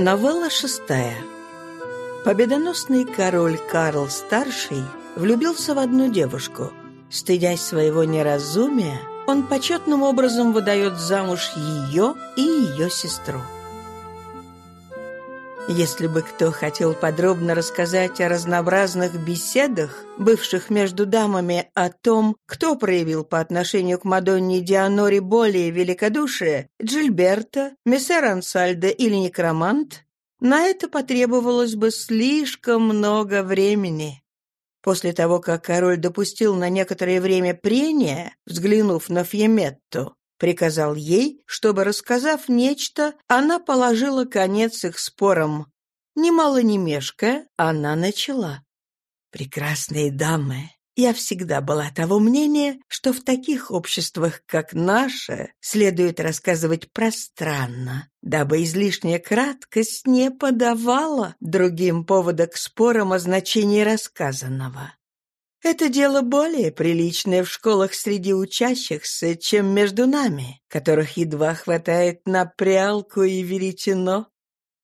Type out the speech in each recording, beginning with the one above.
Новелла шестая. Победоносный король Карл Старший влюбился в одну девушку. Стыдясь своего неразумия, он почетным образом выдает замуж ее и ее сестру. Если бы кто хотел подробно рассказать о разнообразных беседах, бывших между дамами, о том, кто проявил по отношению к Мадонне Дианоре более великодушие, Джильберта, мессер Ансальдо или Некромант, на это потребовалось бы слишком много времени. После того, как король допустил на некоторое время прения, взглянув на Фьеметту, приказал ей, чтобы, рассказав нечто, она положила конец их спорам. Немало не мешкая, она начала. «Прекрасные дамы, я всегда была того мнения, что в таких обществах, как наше, следует рассказывать пространно, дабы излишняя краткость не подавала другим повода к спорам о значении рассказанного. Это дело более приличное в школах среди учащихся, чем между нами, которых едва хватает на прялку и веретено.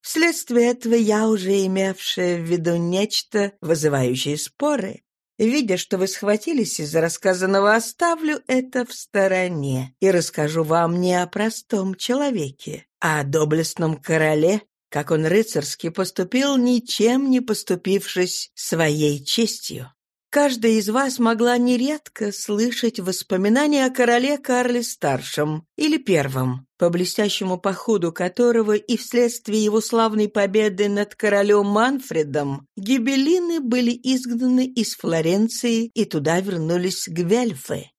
Вследствие этого я, уже имевшая в виду нечто, вызывающее споры, видя, что вы схватились из-за рассказанного, оставлю это в стороне и расскажу вам не о простом человеке, а о доблестном короле, как он рыцарски поступил, ничем не поступившись своей честью. Каждая из вас могла нередко слышать воспоминания о короле Карле Старшем или Первом, по блестящему походу которого и вследствие его славной победы над королем Манфредом гибелины были изгнаны из Флоренции и туда вернулись Гвельфы.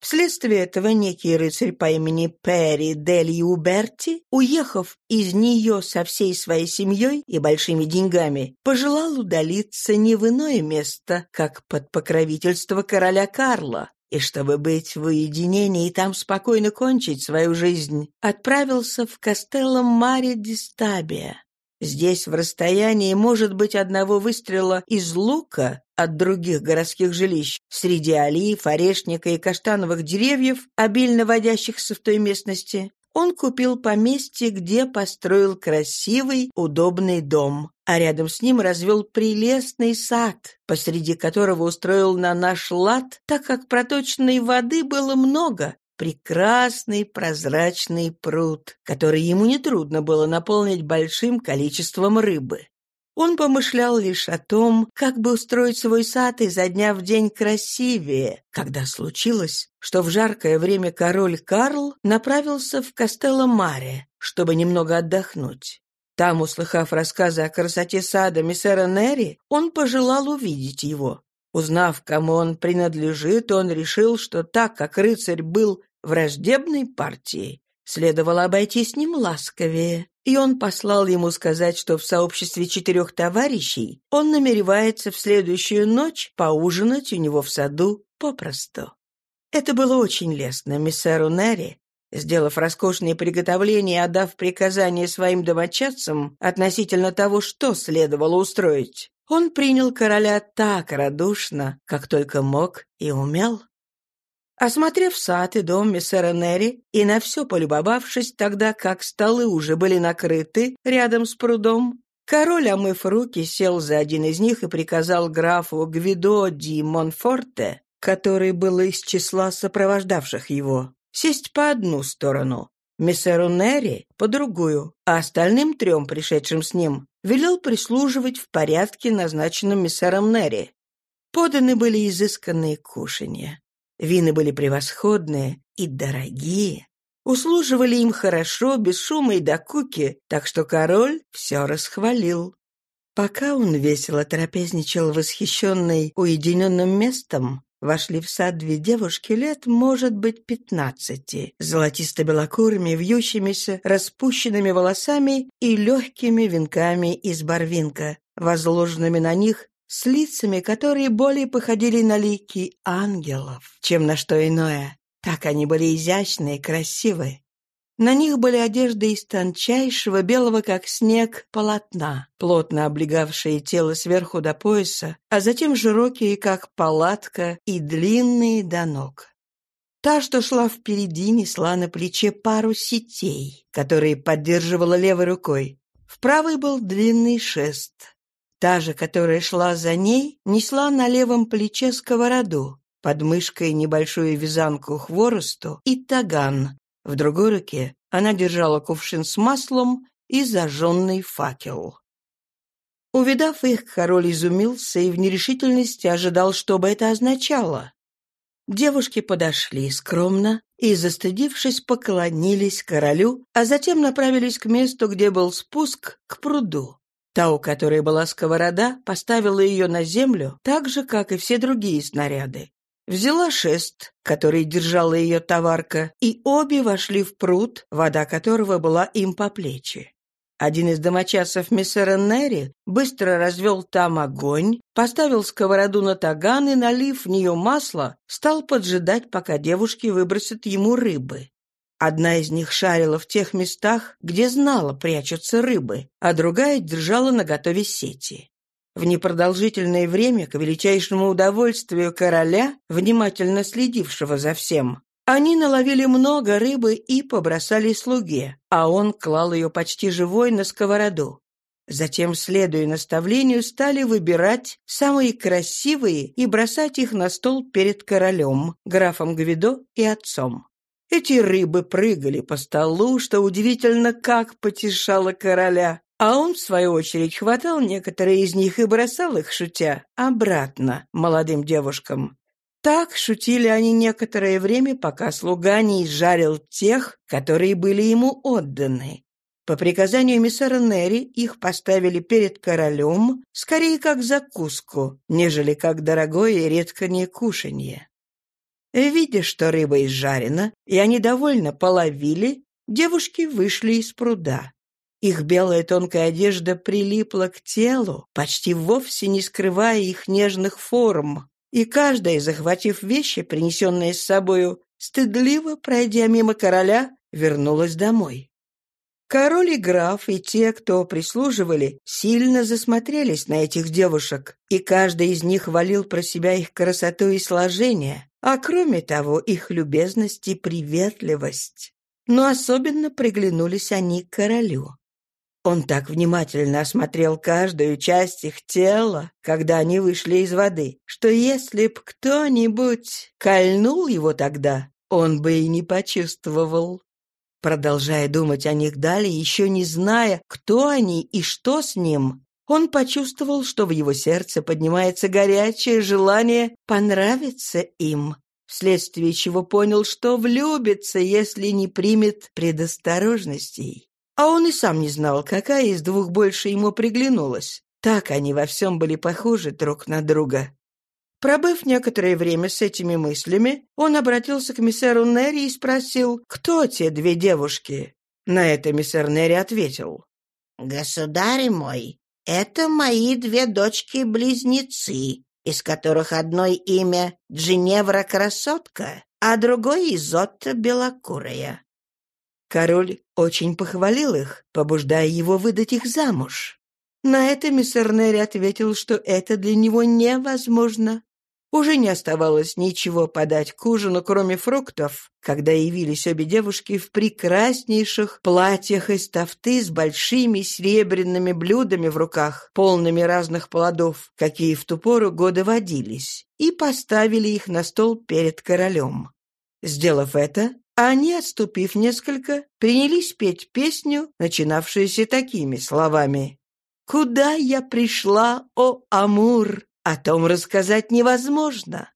Вследствие этого некий рыцарь по имени Перри Дель Уберти, уехав из нее со всей своей семьей и большими деньгами, пожелал удалиться не в иное место, как под покровительство короля Карла, и чтобы быть в уединении и там спокойно кончить свою жизнь, отправился в Кастелло Мари ди Стабия. Здесь в расстоянии, может быть, одного выстрела из лука от других городских жилищ, среди олив, орешника и каштановых деревьев, обильно водящихся в той местности, он купил поместье, где построил красивый, удобный дом, а рядом с ним развел прелестный сад, посреди которого устроил на наш лад, так как проточной воды было много, прекрасный прозрачный пруд, который ему нетрудно было наполнить большим количеством рыбы. Он помышлял лишь о том, как бы устроить свой сад изо дня в день красивее, когда случилось, что в жаркое время король Карл направился в Кастелло-Маре, чтобы немного отдохнуть. Там, услыхав рассказы о красоте сада миссера Нерри, он пожелал увидеть его. Узнав, кому он принадлежит, он решил, что так как рыцарь был враждебной партии, следовало обойтись с ним ласковее, и он послал ему сказать, что в сообществе четырех товарищей он намеревается в следующую ночь поужинать у него в саду попросту. Это было очень лестно миссеру Нерри, Сделав роскошные приготовления и отдав приказание своим домочадцам относительно того, что следовало устроить, он принял короля так радушно, как только мог и умел. Осмотрев сад и дом миссера Нерри и на все полюбовавшись тогда, как столы уже были накрыты рядом с прудом, король, омыв руки, сел за один из них и приказал графу Гвидо ди Монфорте, который был из числа сопровождавших его, сесть по одну сторону, миссеру Нерри по другую, а остальным трем, пришедшим с ним, велел прислуживать в порядке, назначенном миссером Нерри. Поданы были изысканные кушанья. Вины были превосходные и дорогие. Услуживали им хорошо, без шума и докуки, так что король все расхвалил. Пока он весело трапезничал восхищенный уединенным местом, вошли в сад две девушки лет, может быть, пятнадцати, золотисто-белокурыми, вьющимися, распущенными волосами и легкими венками из барвинка, возложенными на них с лицами, которые более походили на лики ангелов, чем на что иное. Так они были изящны и красивы. На них были одежды из тончайшего, белого как снег, полотна, плотно облегавшие тело сверху до пояса, а затем широкие, как палатка, и длинные до ног. Та, что шла впереди, несла на плече пару сетей, которые поддерживала левой рукой. В правой был длинный шест. Та же, которая шла за ней, несла на левом плече сковороду, под мышкой небольшую вязанку хворосту и таган. В другой руке она держала кувшин с маслом и зажженный факел. Увидав их, король изумился и в нерешительности ожидал, что бы это означало. Девушки подошли скромно и, застыдившись, поклонились королю, а затем направились к месту, где был спуск, к пруду. Та, у которой была сковорода, поставила ее на землю, так же, как и все другие снаряды. Взяла шест, который держала ее товарка, и обе вошли в пруд, вода которого была им по плечи. Один из домочадцев миссера Нерри быстро развел там огонь, поставил сковороду на таган и, налив в нее масло, стал поджидать, пока девушки выбросят ему рыбы. Одна из них шарила в тех местах, где знала прячутся рыбы, а другая держала наготове сети. В непродолжительное время, к величайшему удовольствию короля, внимательно следившего за всем, они наловили много рыбы и побросали слуге, а он клал ее почти живой на сковороду. Затем, следуя наставлению, стали выбирать самые красивые и бросать их на стол перед королем, графом Гвидо и отцом. Эти рыбы прыгали по столу, что удивительно как потешало короля, а он, в свою очередь, хватал некоторые из них и бросал их, шутя, обратно молодым девушкам. Так шутили они некоторое время, пока слуга не изжарил тех, которые были ему отданы. По приказанию миссара Нерри их поставили перед королем, скорее как закуску, нежели как дорогое и редкое кушанье. Видя, что рыба изжарена, и они довольно половили, девушки вышли из пруда. Их белая тонкая одежда прилипла к телу, почти вовсе не скрывая их нежных форм, и каждая, захватив вещи, принесенные с собою, стыдливо, пройдя мимо короля, вернулась домой. Король и граф, и те, кто прислуживали, сильно засмотрелись на этих девушек, и каждый из них валил про себя их красоту и сложение, а кроме того их любезность и приветливость. Но особенно приглянулись они королю. Он так внимательно осмотрел каждую часть их тела, когда они вышли из воды, что если б кто-нибудь кольнул его тогда, он бы и не почувствовал. Продолжая думать о них далее, еще не зная, кто они и что с ним, он почувствовал, что в его сердце поднимается горячее желание понравиться им, вследствие чего понял, что влюбится, если не примет предосторожностей. А он и сам не знал, какая из двух больше ему приглянулась. Так они во всем были похожи друг на друга. Пробыв некоторое время с этими мыслями, он обратился к миссеру Нерри и спросил, кто те две девушки. На это миссер Нерри ответил. «Государь мой, это мои две дочки-близнецы, из которых одной имя Джиневра-красотка, а другой Изотта белокурая. Король очень похвалил их, побуждая его выдать их замуж. На это миссер Нерри ответил, что это для него невозможно. Уже не оставалось ничего подать к ужину, кроме фруктов, когда явились обе девушки в прекраснейших платьях из тафты с большими серебряными блюдами в руках, полными разных плодов, какие в ту пору года водились, и поставили их на стол перед королем. Сделав это, они, отступив несколько, принялись петь песню, начинавшуюся такими словами. «Куда я пришла, о Амур? О том рассказать невозможно».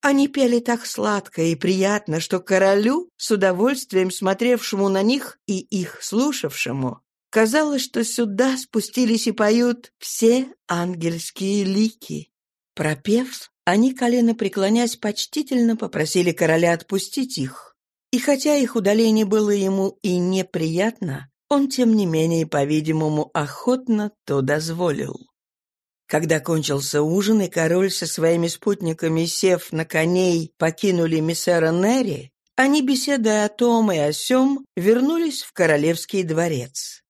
Они пели так сладко и приятно, что королю, с удовольствием смотревшему на них и их слушавшему, казалось, что сюда спустились и поют все ангельские лики. Пропев, они, колено преклонясь, почтительно попросили короля отпустить их. И хотя их удаление было ему и неприятно, он, тем не менее, по-видимому, охотно то дозволил. Когда кончился ужин, и король со своими спутниками, сев на коней, покинули миссера Нерри, они, беседуя о том и о сём, вернулись в королевский дворец.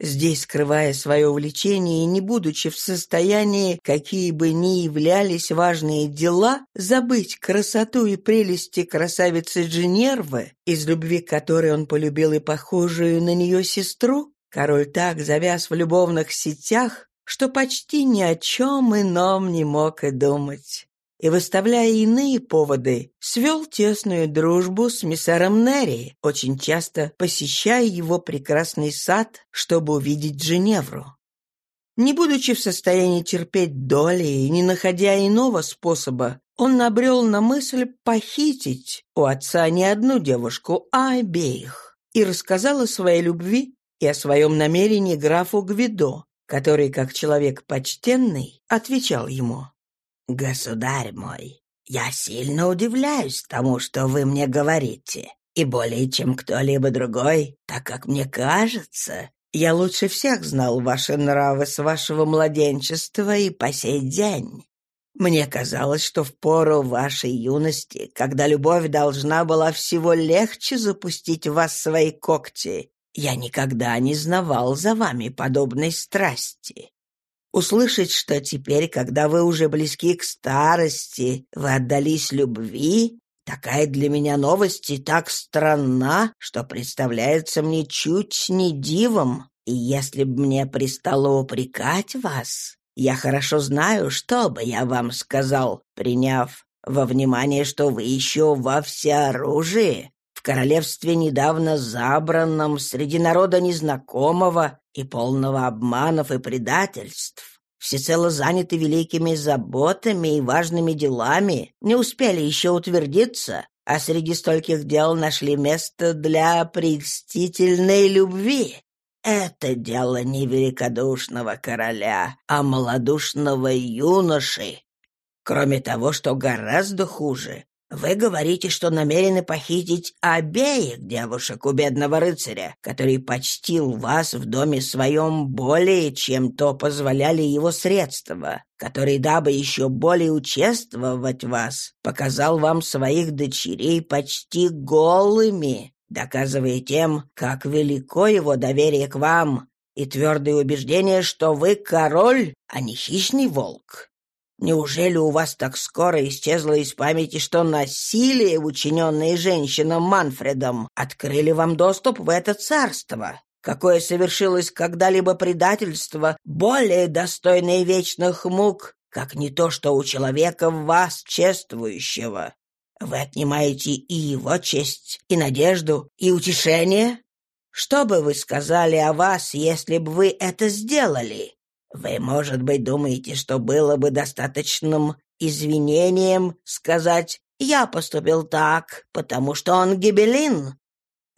Здесь, скрывая свое увлечение и не будучи в состоянии, какие бы ни являлись важные дела, забыть красоту и прелести красавицы Дженервы, из любви которой он полюбил и похожую на нее сестру, Король так завяз в любовных сетях, что почти ни о чем ином не мог и думать. И, выставляя иные поводы, свел тесную дружбу с миссаром Нерри, очень часто посещая его прекрасный сад, чтобы увидеть Женевру. Не будучи в состоянии терпеть доли и не находя иного способа, он набрел на мысль похитить у отца не одну девушку, а обеих, и рассказал о своей любви и о своем намерении графу Гвидо, который, как человек почтенный, отвечал ему. «Государь мой, я сильно удивляюсь тому, что вы мне говорите, и более чем кто-либо другой, так как мне кажется, я лучше всех знал ваши нравы с вашего младенчества и по сей день. Мне казалось, что в пору вашей юности, когда любовь должна была всего легче запустить в вас свои когти, я никогда не знавал за вами подобной страсти. Услышать, что теперь, когда вы уже близки к старости, вы отдались любви, такая для меня новость и так странна, что представляется мне чуть не дивом. И если б мне пристало упрекать вас, я хорошо знаю, что бы я вам сказал, приняв во внимание, что вы еще во всеоружии, королевстве недавно забранном, среди народа незнакомого и полного обманов и предательств. Всецело заняты великими заботами и важными делами, не успели еще утвердиться, а среди стольких дел нашли место для прельстительной любви. Это дело не великодушного короля, а малодушного юноши. Кроме того, что гораздо хуже, вы говорите, что намерены похитить обеих девушек у бедного рыцаря, который почтил вас в доме своем более, чем то позволяли его средства, который, дабы еще более участвовать вас, показал вам своих дочерей почти голыми доказывая тем, как велико его доверие к вам и твердое убеждение, что вы король, а не хищный волк. Неужели у вас так скоро исчезло из памяти, что насилие, учиненное женщинам Манфредом, открыли вам доступ в это царство? Какое совершилось когда-либо предательство, более достойное вечных мук, как не то, что у человека в вас чествующего? Вы отнимаете и его честь, и надежду, и утешение? Что бы вы сказали о вас, если бы вы это сделали? Вы, может быть, думаете, что было бы достаточным извинением сказать «я поступил так, потому что он гибелин»?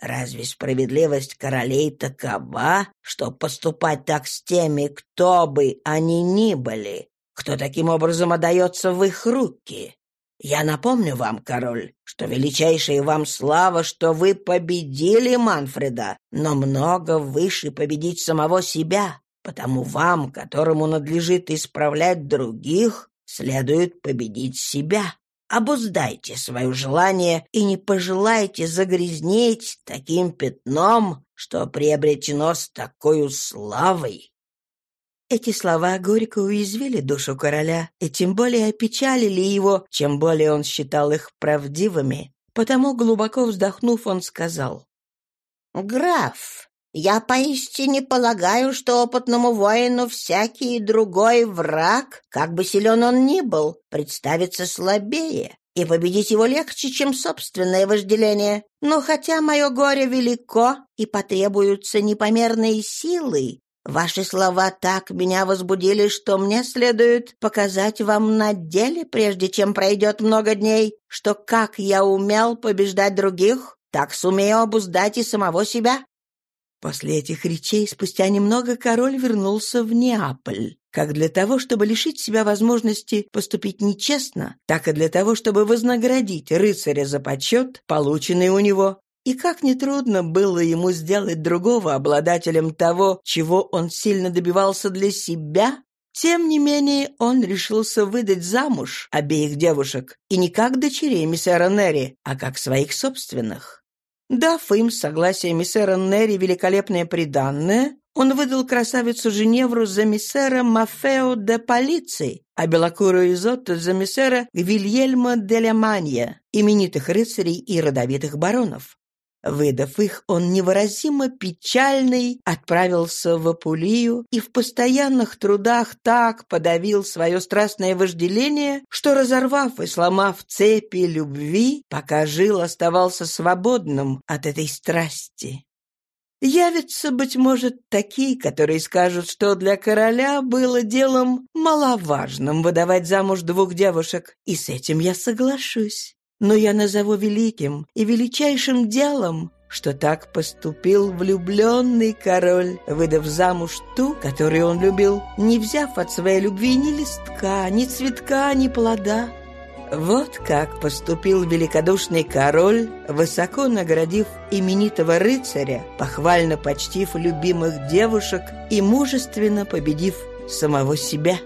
Разве справедливость королей такова, что поступать так с теми, кто бы они ни были, кто таким образом отдается в их руки? Я напомню вам, король, что величайшая вам слава, что вы победили Манфреда, но много выше победить самого себя, потому вам, которому надлежит исправлять других, следует победить себя. Обуздайте свое желание и не пожелайте загрязнить таким пятном, что приобретено с такой славой. Эти слова горько уязвили душу короля и тем более опечалили его, чем более он считал их правдивыми. Потому, глубоко вздохнув, он сказал. «Граф, я поистине полагаю, что опытному воину всякий другой враг, как бы силен он ни был, представится слабее, и победить его легче, чем собственное вожделение. Но хотя мое горе велико и потребуются непомерные силы, Ваши слова так меня возбудили, что мне следует показать вам на деле, прежде чем пройдет много дней, что как я умел побеждать других, так сумею обуздать и самого себя». После этих речей спустя немного король вернулся в Неаполь, как для того, чтобы лишить себя возможности поступить нечестно, так и для того, чтобы вознаградить рыцаря за почет, полученный у него, и как нетрудно было ему сделать другого обладателем того, чего он сильно добивался для себя, тем не менее он решился выдать замуж обеих девушек, и не как дочерей миссера Нерри, а как своих собственных. Дав им согласие миссера Нерри великолепное приданное, он выдал красавицу Женевру за миссера Мафео де Полиции, а белокурую Изотто за миссера Гвильельма де Леманья, именитых рыцарей и родовитых баронов. Выдав их, он невыразимо печальный отправился в Апулию и в постоянных трудах так подавил свое страстное вожделение, что, разорвав и сломав цепи любви, пока жил, оставался свободным от этой страсти. Явятся, быть может, такие, которые скажут, что для короля было делом маловажным выдавать замуж двух девушек, и с этим я соглашусь. Но я назову великим и величайшим делом, что так поступил влюбленный король, выдав замуж ту, которую он любил, не взяв от своей любви ни листка, ни цветка, ни плода. Вот как поступил великодушный король, высоко наградив именитого рыцаря, похвально почтив любимых девушек и мужественно победив самого себя.